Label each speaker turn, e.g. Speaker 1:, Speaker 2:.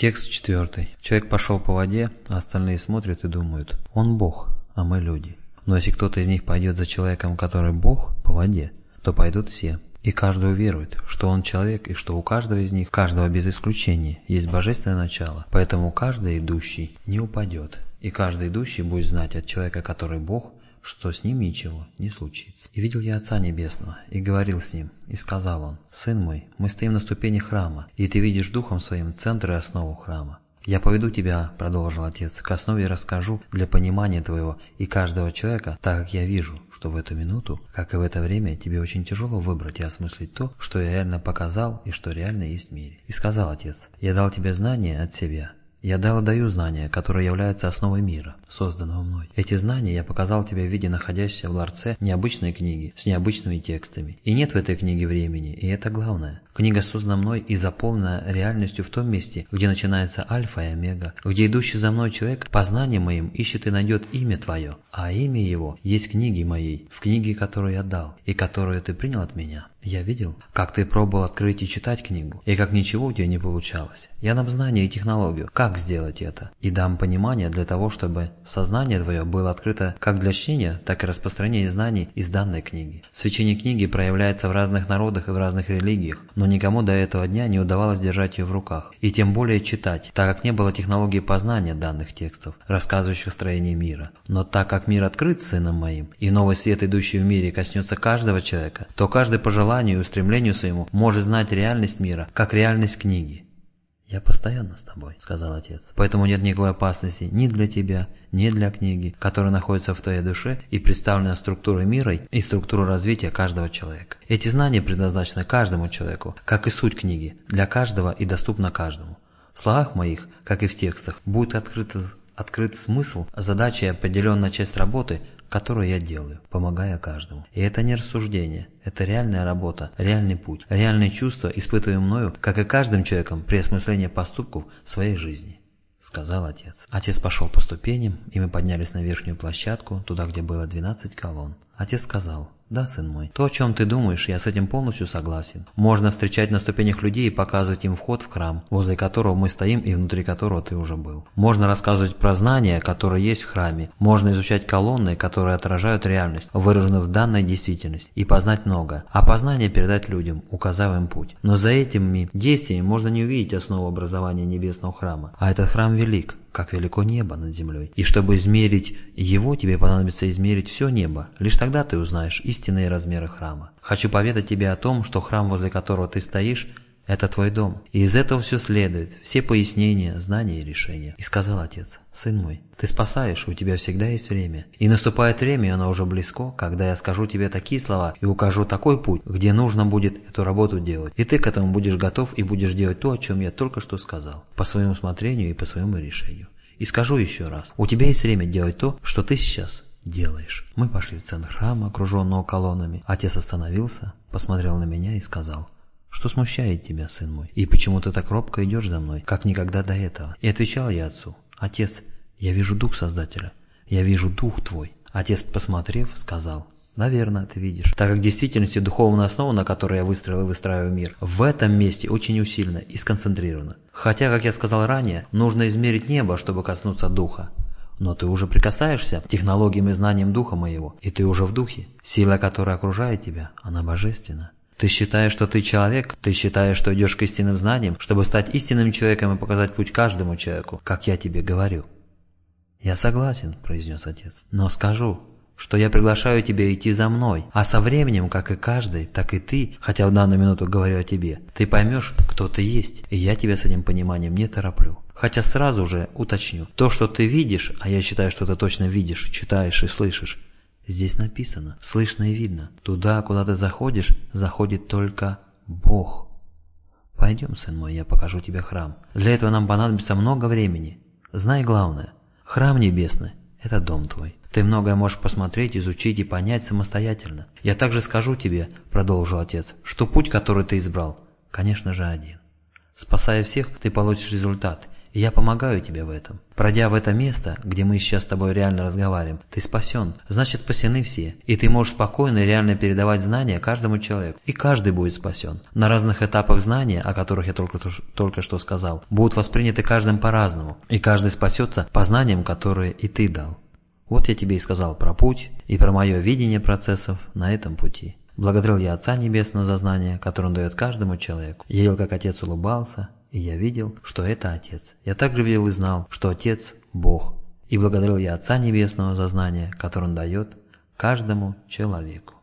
Speaker 1: Текст четвертый. Человек пошел по воде, а остальные смотрят и думают, он Бог, а мы люди. Но если кто-то из них пойдет за человеком, который Бог, по воде, то пойдут все. И каждый уверует, что он человек и что у каждого из них, каждого без исключения, есть божественное начало. Поэтому каждый идущий не упадет. И каждый идущий будет знать от человека, который Бог, что с ним ничего не случится. И видел я Отца Небесного, и говорил с ним, и сказал он, «Сын мой, мы стоим на ступени храма, и ты видишь духом своим центр и основу храма. «Я поведу тебя», — продолжил отец, — «к основе расскажу для понимания твоего и каждого человека, так как я вижу, что в эту минуту, как и в это время, тебе очень тяжело выбрать и осмыслить то, что я реально показал и что реально есть в мире». И сказал отец, «Я дал тебе знания от себя, я дал и даю знания, которые являются основой мира, созданного мной. Эти знания я показал тебе в виде находящейся в ларце необычной книги с необычными текстами. И нет в этой книге времени, и это главное. Книга создана мной и заполнена реальностью в том месте, где начинается альфа и омега, где идущий за мной человек по знаниям моим ищет и найдет имя твое, а имя его есть в книге моей, в книге, которую я дал, и которую ты принял от меня. Я видел, как ты пробовал открыть и читать книгу, и как ничего у тебя не получалось. Я дам знания и технологию, как сделать это, и дам понимание для того, чтобы сознание твое было открыто как для чтения, так и распространения знаний из данной книги. Свечение книги проявляется в разных народах и в разных религиях, но никому до этого дня не удавалось держать ее в руках, и тем более читать, так как не было технологии познания данных текстов, рассказывающих строение мира. Но так как мир открыт Сыном Моим, и новый свет, идущий в мире, коснется каждого человека, то каждый по желанию и устремлению своему может знать реальность мира, как реальность книги. «Я постоянно с тобой», — сказал отец. «Поэтому нет никакой опасности ни для тебя, ни для книги, которая находится в твоей душе и представлена структурой мира и структурой развития каждого человека. Эти знания предназначены каждому человеку, как и суть книги, для каждого и доступна каждому. В словах моих, как и в текстах, будет открыт, открыт смысл, задача и определенная часть работы, которую я делаю, помогая каждому. И это не рассуждение, это реальная работа, реальный путь, реальные чувства, испытываемые мною, как и каждым человеком при осмыслении поступков своей жизни. — сказал отец. Отец пошел по ступеням, и мы поднялись на верхнюю площадку, туда, где было 12 колонн. Отец сказал, «Да, сын мой, то, о чем ты думаешь, я с этим полностью согласен. Можно встречать на ступенях людей и показывать им вход в храм, возле которого мы стоим и внутри которого ты уже был. Можно рассказывать про знания, которые есть в храме. Можно изучать колонны, которые отражают реальность, выраженную в данной действительности, и познать много. А познание передать людям, указав им путь. Но за этими действиями можно не увидеть основу образования небесного храма. А этот храм велик, как велико небо над землей. И чтобы измерить его, тебе понадобится измерить все небо. Лишь тогда ты узнаешь истинные размеры храма. Хочу поведать тебе о том, что храм, возле которого ты стоишь, это твой дом. И из этого все следует, все пояснения, знания и решения. И сказал отец, сын мой, ты спасаешь, у тебя всегда есть время. И наступает время, и оно уже близко, когда я скажу тебе такие слова и укажу такой путь, где нужно будет эту работу делать. И ты к этому будешь готов и будешь делать то, о чем я только что сказал, по своему усмотрению и по своему решению. И скажу еще раз, у тебя есть время делать то, что ты сейчас делаешь. Мы пошли в центр храма, окруженного колоннами. Отец остановился, посмотрел на меня и сказал – что смущает тебя, сын мой? И почему ты так робко идешь за мной, как никогда до этого? И отвечал я отцу, отец, я вижу дух Создателя, я вижу дух твой. Отец, посмотрев, сказал, Наверное, ты видишь. Так как в действительности духовная основа, на которой я выстроил и выстраиваю мир, в этом месте очень усилена и сконцентрирована. Хотя, как я сказал ранее, нужно измерить небо, чтобы коснуться духа. Но ты уже прикасаешься к технологиям и знаниям духа моего, и ты уже в духе. Сила, которая окружает тебя, она божественна. Ты считаешь, что ты человек? Ты считаешь, что идешь к истинным знаниям, чтобы стать истинным человеком и показать путь каждому человеку, как я тебе говорю? «Я согласен», – произнес отец. «Но скажу, что я приглашаю тебя идти за мной, а со временем, как и каждый, так и ты, хотя в данную минуту говорю о тебе, ты поймешь, кто ты есть, и я тебя с этим пониманием не тороплю. Хотя сразу же уточню, то, что ты видишь, а я считаю, что ты точно видишь, читаешь и слышишь, Здесь написано, слышно и видно. Туда, куда ты заходишь, заходит только Бог. Пойдем, сын мой, я покажу тебе храм. Для этого нам понадобится много времени. Знай главное, храм небесный – это дом твой. Ты многое можешь посмотреть, изучить и понять самостоятельно. Я также скажу тебе, продолжил отец, что путь, который ты избрал, конечно же один. Спасая всех, ты получишь результат, Я помогаю тебе в этом. Пройдя в это место, где мы сейчас с тобой реально разговариваем, ты спасен. Значит, спасены все. И ты можешь спокойно и реально передавать знания каждому человеку. И каждый будет спасен. На разных этапах знания, о которых я только, только что сказал, будут восприняты каждым по-разному. И каждый спасется по знаниям, которые и ты дал. Вот я тебе и сказал про путь и про мое видение процессов на этом пути. Благодарил я Отца Небесного за знание, которое Он дает каждому человеку. Я видел, как Отец улыбался, и я видел, что это Отец. Я также видел и знал, что Отец – Бог. И благодарил я Отца Небесного за знание, которое Он дает каждому человеку.